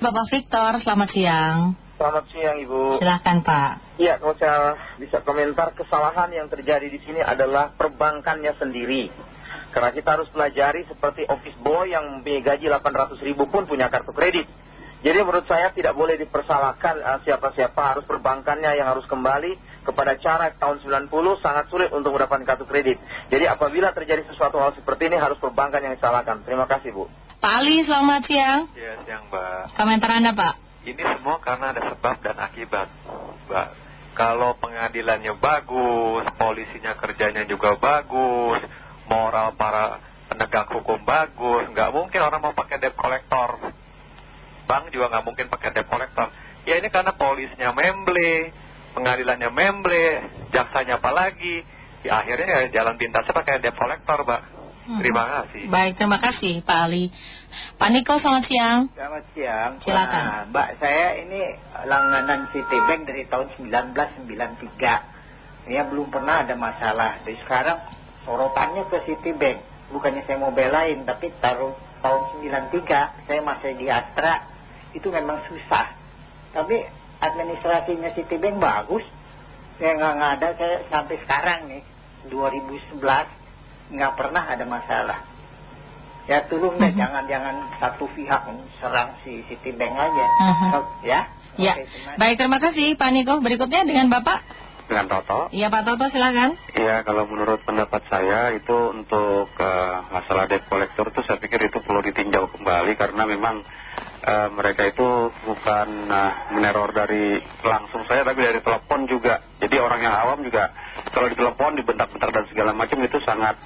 Bapak Victor, selamat siang. Selamat siang Ibu. Silahkan Pak. Iya, kalau saya bisa komentar kesalahan yang terjadi di sini adalah perbankannya sendiri. Karena kita harus pelajari seperti office boy yang gaji 800 ribu pun punya kartu kredit. Jadi menurut saya tidak boleh dipersalahkan eh, siapa-siapa harus perbankannya yang harus kembali kepada cara tahun 90 sangat sulit untuk mendapatkan kartu kredit. Jadi apabila terjadi sesuatu hal seperti ini harus perbankan yang disalahkan. Terima kasih Bu. Pak Ali, selamat siang. Ya, siang Mbak. Komentar Anda Pak. Ini semua karena ada sebab dan akibat, Mbak. Kalau pengadilannya bagus, polisinya kerjanya juga bagus, moral para penegak hukum bagus, nggak mungkin orang mau pakai debt collector. Bank juga nggak mungkin pakai debt collector. Ya ini karena polisnya memble, pengadilannya memble, jaksanya apalagi. Ya akhirnya ya jalan pintasnya pakai debt collector, Mbak. Hmm. Terima kasih. Baik, terima kasih Pak Ali. Pak Niko, selamat siang. Selamat siang. Silakan. Nah, Mbak, saya ini langganan Citibank dari tahun 1993. Ya, belum pernah ada masalah. Jadi sekarang sorotannya ke Citibank. Bukannya saya mau belain, tapi taruh tahun 93, saya masih di Astra, itu memang susah. Tapi administrasinya Citibank bagus. Ya nggak nggak ada, saya sampai sekarang nih, 2011, nggak pernah ada masalah. Ya tolong deh, Mhm. jangan-jangan satu pihak serang si Citibank aja. Mhm. Oh, Ya? Ya, Oke, terima baik terima kasih Pak Niko. Berikutnya dengan Bapak. Dengan Toto. Iya Pak Toto, silakan. Ya, kalau menurut pendapat saya itu untuk eh, masalah debt collector itu saya pikir itu perlu ditinjau kembali karena memang eh, mereka itu bukan eh, meneror dari langsung saya tapi dari telepon juga. Jadi orang yang awam juga kalau ditelepon dibentak-bentak dan segala macam itu sangat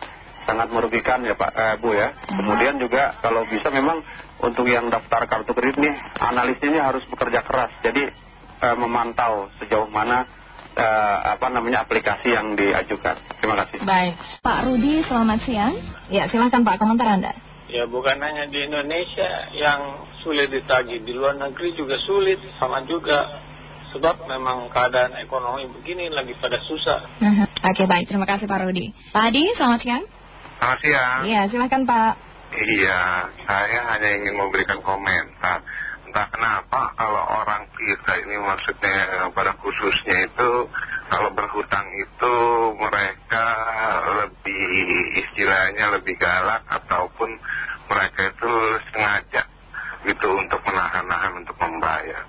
sangat merugikan ya Pak eh, Bu ya. Kemudian juga kalau bisa memang untuk yang daftar kartu kredit nih analisnya ini harus bekerja keras. Jadi eh, memantau sejauh mana eh, apa namanya aplikasi yang diajukan. Terima kasih. Baik. Pak Rudi, selamat siang. Ya, silakan Pak, komentar Anda. Ya bukan hanya di Indonesia yang sulit ditagih, di luar negeri juga sulit, sama juga. Sebab memang keadaan ekonomi begini lagi pada susah. Mhm. Oke, baik. Terima kasih Pak Rudi. Pak Adi, selamat siang. Selamat siang. Iya, silakan Pak. Iya, saya hanya ingin memberikan komentar. Entah kenapa kalau orang kita ini maksudnya pada khususnya itu kalau berhutang itu mereka lebih istilahnya lebih galak ataupun mereka itu sengaja gitu untuk menahan-nahan untuk membayar.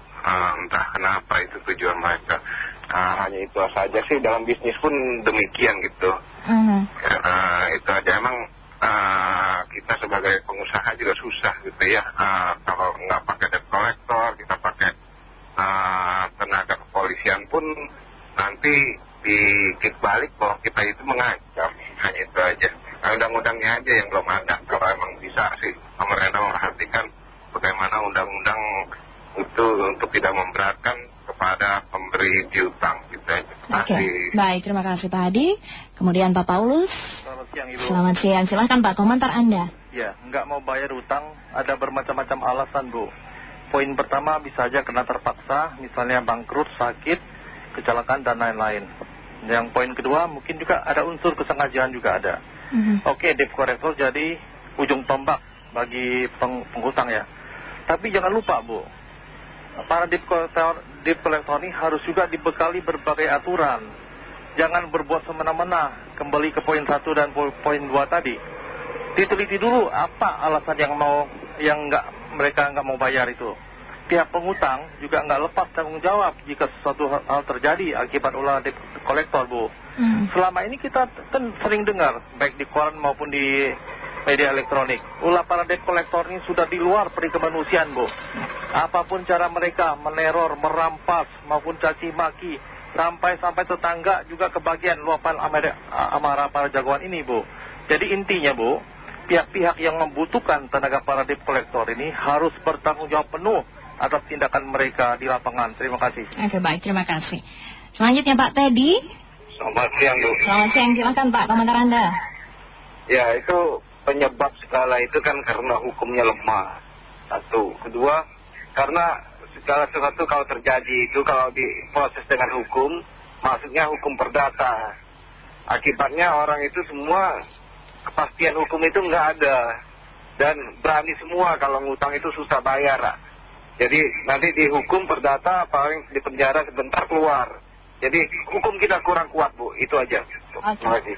Kenapa itu tujuan mereka. Nah, hanya itu saja sih dalam bisnis pun demikian gitu. Mhm. Eh, itu aja emang eh, kita sebagai pengusaha juga susah gitu ya Eh, kalau nggak pakai debt collector kita pakai tenaga kepolisian pun nanti dikit balik bahwa kita itu mengancam hanya itu aja Nah, undang-undangnya aja yang belum ada kalau emang bisa sih pemerintah itu untuk tidak memberatkan kepada pemberi piutang gitu aja Terima Oke, kasih. baik. Terima kasih Pak Adi. Kemudian Pak Paulus. Selamat siang Ibu. Selamat siang. Silakan Pak, komentar Anda. Ya, nggak mau bayar utang ada bermacam-macam alasan Bu. Poin pertama bisa aja kena terpaksa, misalnya bangkrut, sakit, kecelakaan dan lain-lain. Yang poin kedua mungkin juga ada unsur kesengajaan juga ada. Mhm. Oke, debt collector jadi ujung tombak bagi peng penghutang ya. Tapi jangan lupa Bu, para debt collector, debt collector ini harus juga dibekali berbagai aturan. Jangan berbuat semena-mena, kembali ke poin satu dan po- poin dua tadi. Diteliti dulu apa alasan yang mau yang nggak mereka nggak mau bayar itu. Pihak penghutang juga nggak lepas tanggung jawab jika sesuatu hal terjadi akibat ulah debt collector Bu. Mhm. Selama ini kita kan sering dengar baik di koran maupun di media elektronik. Ulah para debt collector ini sudah di luar peri kemanusiaan, Bu. Apa pun cara mereka meneror, merampas maupun caci maki sampai-sampai tetangga juga kebagian luapan amara- amarah para jagoan ini, Bu. Jadi intinya, Bu, pihak-pihak yang membutuhkan tenaga para debt collector ini harus bertanggung jawab penuh atas tindakan mereka di lapangan. Terima kasih. Oke, baik. Terima kasih. Selanjutnya Pak Teddy. Selamat siang Bu. Selamat siang. Silakan Pak, komentar Anda. Ya itu penyebab segala itu kan karena hukumnya lemah. Satu. Kedua, karena segala sesuatu kalau terjadi itu kalau diproses dengan hukum, maksudnya hukum perdata. Akibatnya orang itu semua kepastian hukum itu nggak ada. Dan berani semua kalau ngutang itu susah bayar. Jadi nanti dihukum perdata paling di penjara sebentar keluar. Jadi hukum kita kurang kuat Bu, itu aja. Terima kasih.